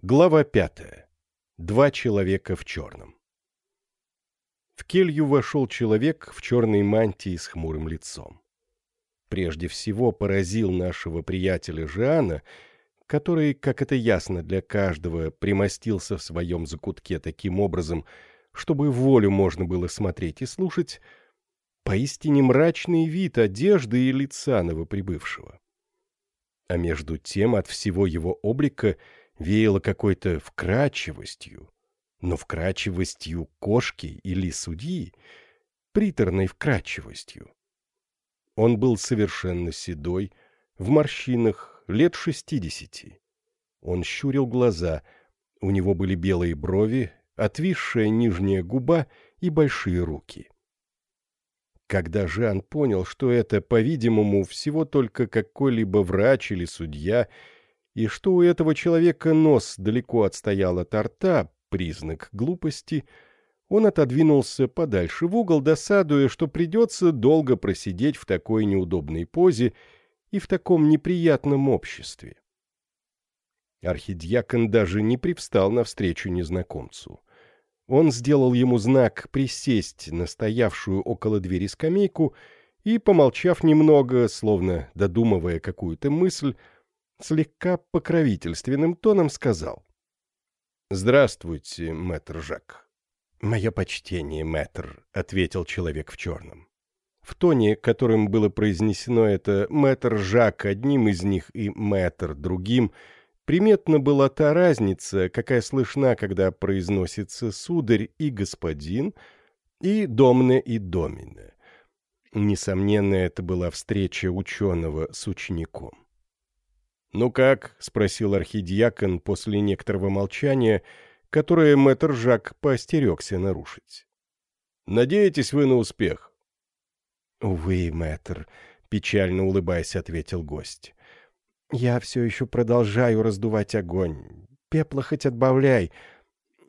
Глава пятая. Два человека в черном. В келью вошел человек в черной мантии с хмурым лицом. Прежде всего поразил нашего приятеля Жиана, который, как это ясно для каждого, примостился в своем закутке таким образом, чтобы волю можно было смотреть и слушать, поистине мрачный вид одежды и лица новоприбывшего. А между тем от всего его облика — веяло какой-то вкрадчивостью, но вкрадчивостью кошки или судьи, приторной вкрадчивостью. Он был совершенно седой, в морщинах, лет шестидесяти. Он щурил глаза, у него были белые брови, отвисшая нижняя губа и большие руки. Когда Жан понял, что это, по-видимому, всего только какой-либо врач или судья — и что у этого человека нос далеко отстоял от рта, признак глупости, он отодвинулся подальше в угол, досадуя, что придется долго просидеть в такой неудобной позе и в таком неприятном обществе. Архидьякон даже не привстал навстречу незнакомцу. Он сделал ему знак присесть на стоявшую около двери скамейку и, помолчав немного, словно додумывая какую-то мысль, слегка покровительственным тоном сказал. «Здравствуйте, мэтр Жак». «Мое почтение, мэтр», — ответил человек в черном. В тоне, которым было произнесено это «мэтр Жак» одним из них и «мэтр» другим, приметна была та разница, какая слышна, когда произносится «сударь» и «господин», и «домне» и «домине». Несомненно, это была встреча ученого с учеником. «Ну как?» — спросил архидиакон после некоторого молчания, которое мэтр Жак поостерегся нарушить. «Надеетесь вы на успех?» «Увы, мэтр», — печально улыбаясь, ответил гость. «Я все еще продолжаю раздувать огонь. Пепла хоть отбавляй,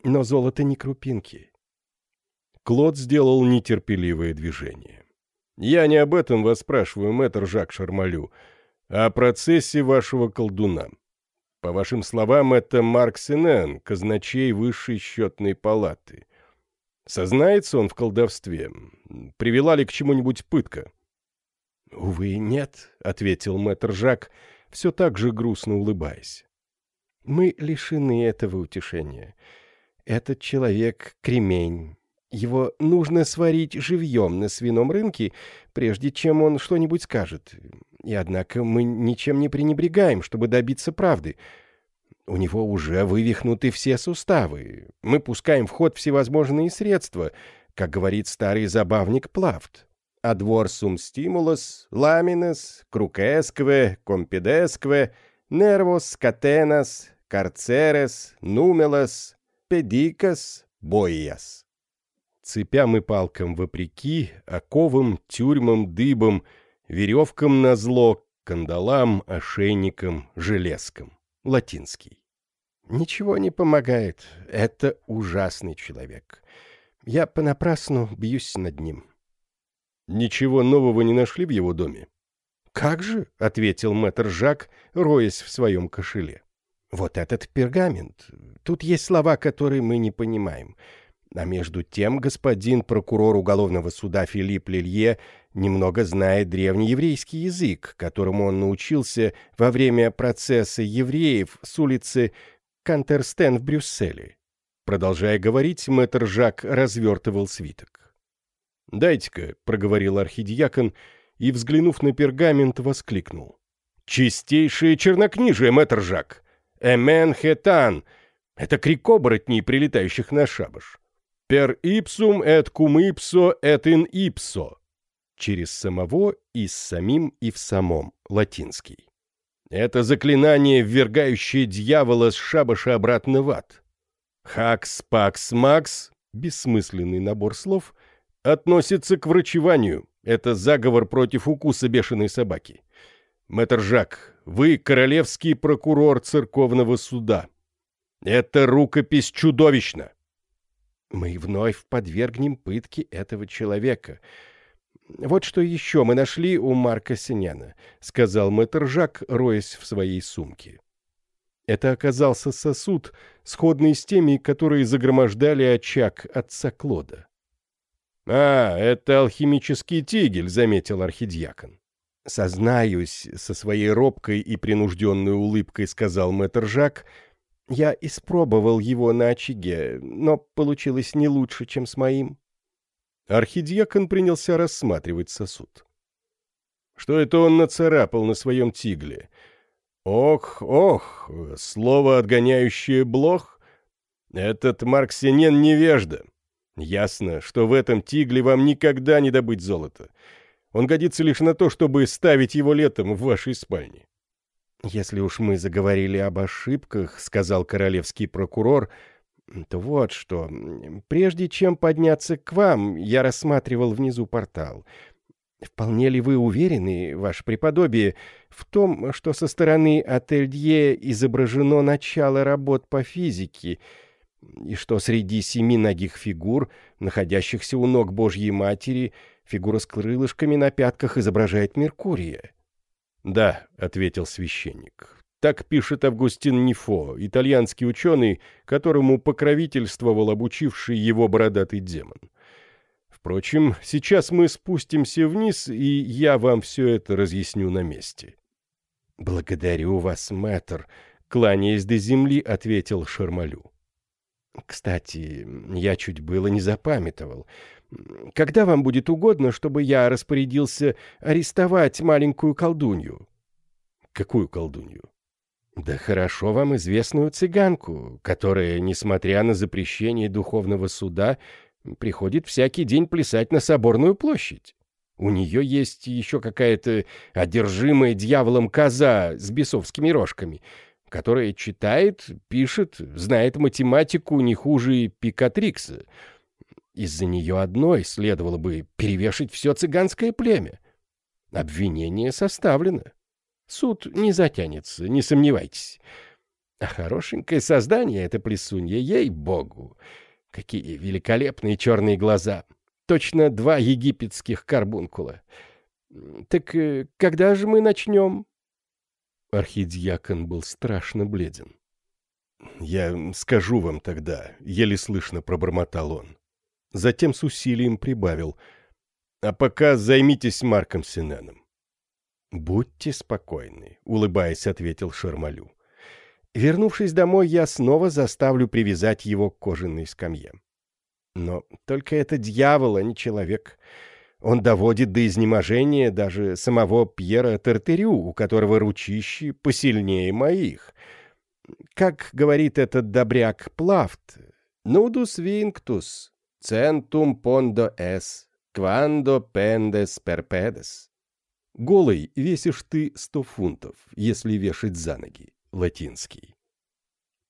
но золото не крупинки». Клод сделал нетерпеливое движение. «Я не об этом вас спрашиваю, мэтр Жак Шармалю о процессе вашего колдуна. По вашим словам, это Марк Сенен, казначей высшей счетной палаты. Сознается он в колдовстве? Привела ли к чему-нибудь пытка? — Увы, нет, — ответил мэтр Жак, все так же грустно улыбаясь. — Мы лишены этого утешения. Этот человек — кремень. Его нужно сварить живьем на свином рынке, прежде чем он что-нибудь скажет. И однако мы ничем не пренебрегаем, чтобы добиться правды. У него уже вывихнуты все суставы. Мы пускаем в ход всевозможные средства, как говорит старый забавник Плафт. Адворсум стимулус, ламинес, крукескве, компедескве, нервос, катенас, карцерес, нумелос, педикас, бояс. Цепям и палкам вопреки, оковам, тюрьмам, дыбам — веревкам на зло, кандалам, ошейникам, железкам. Латинский. Ничего не помогает. Это ужасный человек. Я понапрасну бьюсь над ним. Ничего нового не нашли в его доме? Как же, — ответил мэтр Жак, роясь в своем кошеле. Вот этот пергамент. Тут есть слова, которые мы не понимаем. А между тем господин прокурор уголовного суда Филипп Лилье немного знает древнееврейский язык, которому он научился во время процесса евреев с улицы Кантерстен в Брюсселе. Продолжая говорить, мэтр Жак развертывал свиток. «Дайте-ка», — проговорил архидиакон, и, взглянув на пергамент, воскликнул. «Чистейшее чернокнижие, мэтр Жак! Эмен хетан! Это крик оборотней, прилетающих на шабаш. «Per ipsum et cum ipso et in ipso» через самого и с самим и в самом, латинский. Это заклинание, ввергающее дьявола с шабаша обратно в ад. «Хакс, пакс, макс» — бессмысленный набор слов — относится к врачеванию. Это заговор против укуса бешеной собаки. Мэтр Жак, вы королевский прокурор церковного суда. Это рукопись чудовищна. Мы вновь подвергнем пытке этого человека. Вот что еще мы нашли у Марка Синяна, — сказал мэтр роясь в своей сумке. Это оказался сосуд, сходный с теми, которые загромождали очаг отца Клода. «А, это алхимический тигель», — заметил архидьякон. «Сознаюсь, со своей робкой и принужденной улыбкой сказал мэтр Жак, я испробовал его на очаге, но получилось не лучше, чем с моим». Архидьякон принялся рассматривать сосуд. «Что это он нацарапал на своем тигле?» Ох, ох, слово, отгоняющее блох? Этот Марксинен невежда. Ясно, что в этом тигле вам никогда не добыть золото. Он годится лишь на то, чтобы ставить его летом в вашей спальне. «Если уж мы заговорили об ошибках», — сказал королевский прокурор, — «то вот что. Прежде чем подняться к вам, я рассматривал внизу портал. Вполне ли вы уверены, ваше преподобие, в том, что со стороны ателье изображено начало работ по физике, и что среди семи ногих фигур, находящихся у ног Божьей Матери, фигура с крылышками на пятках изображает Меркурия? «Да», — ответил священник, — «так пишет Августин Нифо, итальянский ученый, которому покровительствовал обучивший его бородатый демон». Впрочем, сейчас мы спустимся вниз, и я вам все это разъясню на месте. — Благодарю вас, мэтр, — кланяясь до земли, ответил Шармалю. — Кстати, я чуть было не запамятовал. Когда вам будет угодно, чтобы я распорядился арестовать маленькую колдунью? — Какую колдунью? — Да хорошо вам известную цыганку, которая, несмотря на запрещение духовного суда, приходит всякий день плясать на Соборную площадь. У нее есть еще какая-то одержимая дьяволом коза с бесовскими рожками, которая читает, пишет, знает математику не хуже Пикатрикса. Из-за нее одной следовало бы перевешать все цыганское племя. Обвинение составлено. Суд не затянется, не сомневайтесь. А хорошенькое создание это плесунья, ей-богу. Какие великолепные черные глаза! Точно два египетских карбункула. Так э, когда же мы начнем? Архидиакон был страшно бледен. «Я скажу вам тогда», — еле слышно пробормотал он. Затем с усилием прибавил. «А пока займитесь Марком Синеном». «Будьте спокойны», — улыбаясь, ответил Шармалю. Вернувшись домой, я снова заставлю привязать его к кожаной скамье. Но только это дьявол, а не человек. Он доводит до изнеможения даже самого Пьера Тертерю, у которого ручищи посильнее моих. Как говорит этот добряк Плафт, «Нудус винктус, центум пондо эс, квандо пендес перпедес». Голый весишь ты сто фунтов, если вешать за ноги латинский.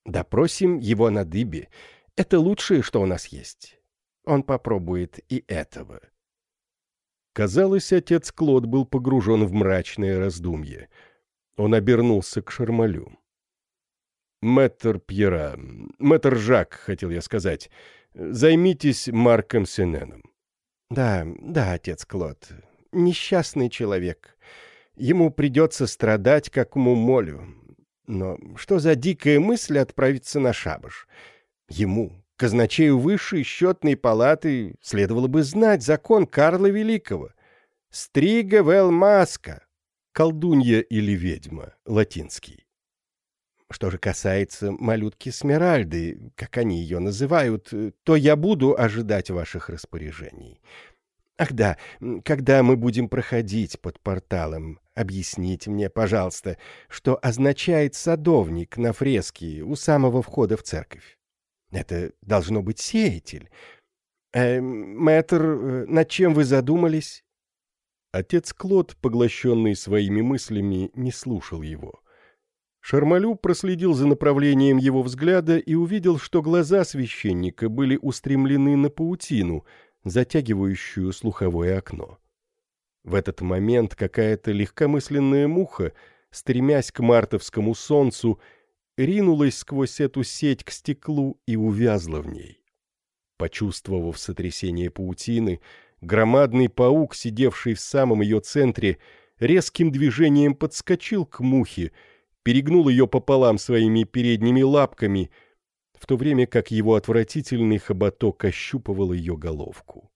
Допросим его на дыбе. Это лучшее, что у нас есть. Он попробует и этого. Казалось, отец Клод был погружен в мрачное раздумье. Он обернулся к Шармалю. «Мэтр Пьера, мэтр Жак, хотел я сказать, займитесь Марком Сененом». «Да, да, отец Клод, несчастный человек. Ему придется страдать, как мумолю. Но что за дикая мысль отправиться на шабаш? Ему, казначею высшей счетной палаты, следовало бы знать закон Карла Великого. «Стрига вел маска» — колдунья или ведьма, латинский. Что же касается малютки Смиральды, как они ее называют, то я буду ожидать ваших распоряжений. Ах да, когда мы будем проходить под порталом, объясните мне, пожалуйста, что означает садовник на фреске у самого входа в церковь. Это должно быть сеятель. Э, мэтр, над чем вы задумались? Отец Клод, поглощенный своими мыслями, не слушал его. Шармалю проследил за направлением его взгляда и увидел, что глаза священника были устремлены на паутину — затягивающую слуховое окно. В этот момент какая-то легкомысленная муха, стремясь к мартовскому солнцу, ринулась сквозь эту сеть к стеклу и увязла в ней. Почувствовав сотрясение паутины, громадный паук, сидевший в самом ее центре, резким движением подскочил к мухе перегнул ее пополам своими передними лапками, в то время как его отвратительный хоботок ощупывал ее головку.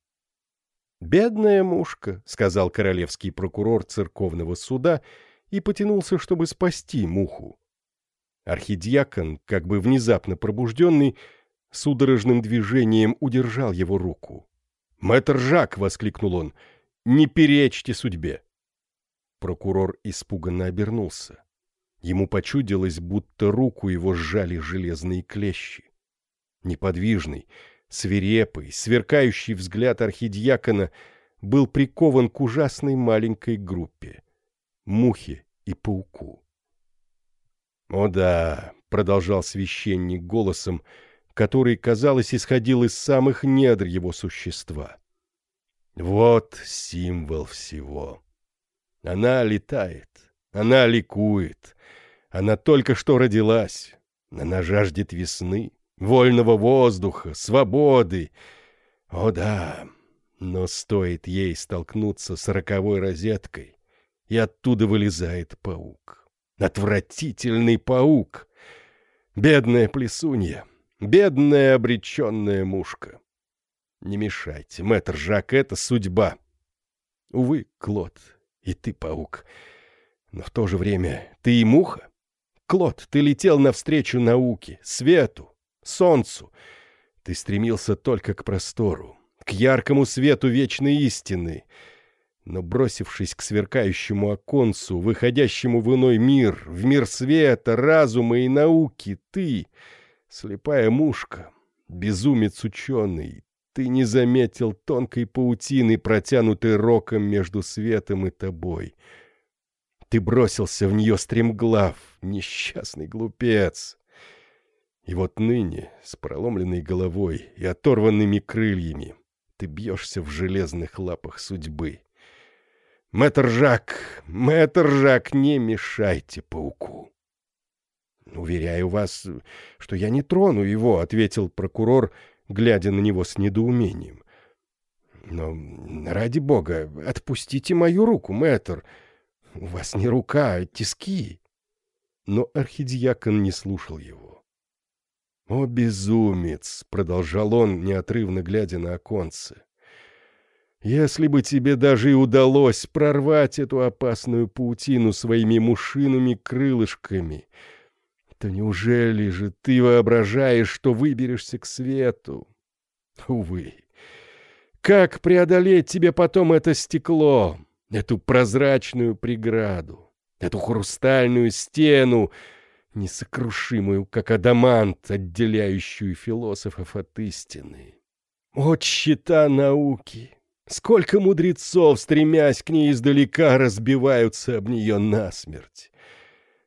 «Бедная мушка», — сказал королевский прокурор церковного суда и потянулся, чтобы спасти муху. Архидиакон, как бы внезапно пробужденный, судорожным движением удержал его руку. «Мэтр Жак!» — воскликнул он. «Не перечьте судьбе!» Прокурор испуганно обернулся. Ему почудилось, будто руку его сжали железные клещи. Неподвижный, свирепый, сверкающий взгляд архидиакона был прикован к ужасной маленькой группе — мухе и пауку. «О да», — продолжал священник голосом, который, казалось, исходил из самых недр его существа. «Вот символ всего. Она летает, она ликует, она только что родилась, она жаждет весны, вольного воздуха, свободы. О да, но стоит ей столкнуться с роковой розеткой, и оттуда вылезает паук. Отвратительный паук! Бедная плесунья, бедная обреченная мушка. Не мешайте, мэтр Жак, это судьба. Увы, Клод, и ты паук. Но в то же время ты и муха. Клод, ты летел навстречу науке, свету, солнцу. Ты стремился только к простору, к яркому свету вечной истины. Но, бросившись к сверкающему оконцу, выходящему в иной мир, в мир света, разума и науки, ты, слепая мушка, безумец ученый, ты не заметил тонкой паутины, протянутой роком между светом и тобой. Ты бросился в нее стремглав, несчастный глупец. И вот ныне, с проломленной головой и оторванными крыльями, ты бьешься в железных лапах судьбы. Мэтр Жак, мэтр Жак, не мешайте пауку. «Уверяю вас, что я не трону его», — ответил прокурор, глядя на него с недоумением. «Но, ради бога, отпустите мою руку, мэтр. У вас не рука, а тиски». Но архидиакон не слушал его. «О, безумец!» — продолжал он, неотрывно глядя на оконце. «Если бы тебе даже и удалось прорвать эту опасную паутину своими мушиными крылышками, то неужели же ты воображаешь, что выберешься к свету? Увы! Как преодолеть тебе потом это стекло, эту прозрачную преграду, эту хрустальную стену, несокрушимую, как адамант, отделяющую философов от истины. От щита науки! Сколько мудрецов, стремясь к ней издалека, разбиваются об нее насмерть!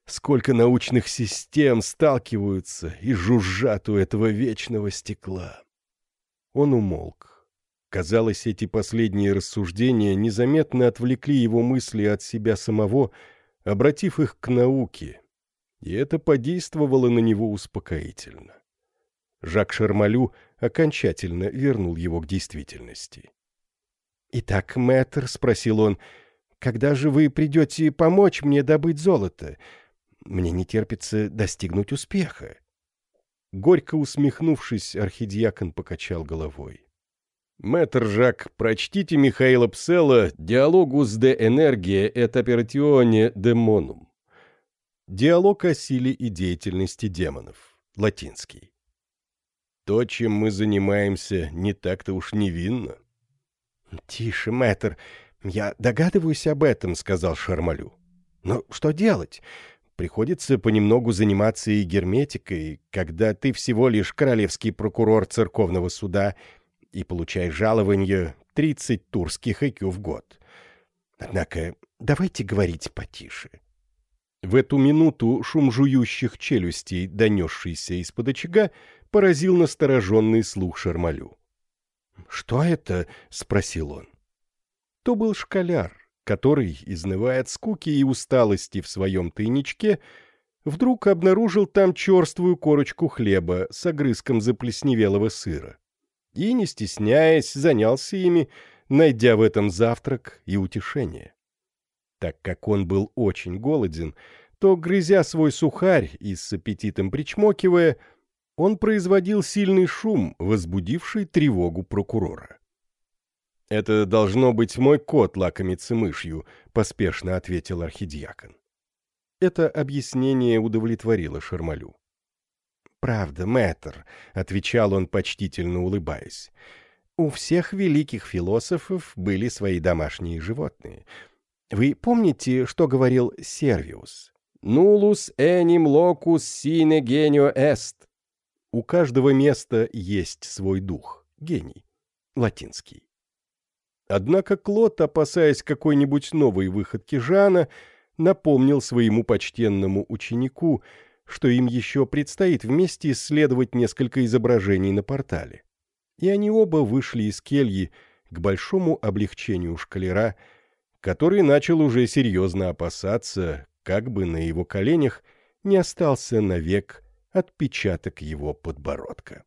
Сколько научных систем сталкиваются и жужжат у этого вечного стекла! Он умолк. Казалось, эти последние рассуждения незаметно отвлекли его мысли от себя самого, обратив их к науке, и это подействовало на него успокоительно. Жак Шармалю окончательно вернул его к действительности. «Итак, мэтр», — спросил он, — «когда же вы придете помочь мне добыть золото? Мне не терпится достигнуть успеха». Горько усмехнувшись, архидиакон покачал головой. «Мэтр Жак, прочтите Михаила Псела «Диалогус де энергия et оператионе демонум». Диалог о силе и деятельности демонов. Латинский. То, чем мы занимаемся, не так-то уж невинно. «Тише, мэтр, я догадываюсь об этом», — сказал Шармалю. «Но что делать? Приходится понемногу заниматься и герметикой, когда ты всего лишь королевский прокурор церковного суда и получаешь жалование 30 турских IQ в год. Однако давайте говорить потише». В эту минуту шум жующих челюстей, донесшийся из-под очага, поразил настороженный слух Шармалю. «Что это?» — спросил он. То был школяр, который, изнывая от скуки и усталости в своем тайничке, вдруг обнаружил там черствую корочку хлеба с огрызком заплесневелого сыра и, не стесняясь, занялся ими, найдя в этом завтрак и утешение. Так как он был очень голоден, то, грызя свой сухарь и с аппетитом причмокивая, он производил сильный шум, возбудивший тревогу прокурора. «Это должно быть мой кот лакомится мышью», — поспешно ответил архидиакон. Это объяснение удовлетворило Шармалю. «Правда, мэтр», — отвечал он, почтительно улыбаясь, — «у всех великих философов были свои домашние животные. Вы помните, что говорил Сервиус? «Нулус эним локус сине генио эст». У каждого места есть свой дух, гений, латинский. Однако Клод, опасаясь какой-нибудь новой выходки Жана, напомнил своему почтенному ученику, что им еще предстоит вместе исследовать несколько изображений на портале. И они оба вышли из кельи к большому облегчению шкалера, который начал уже серьезно опасаться, как бы на его коленях не остался навек отпечаток его подбородка.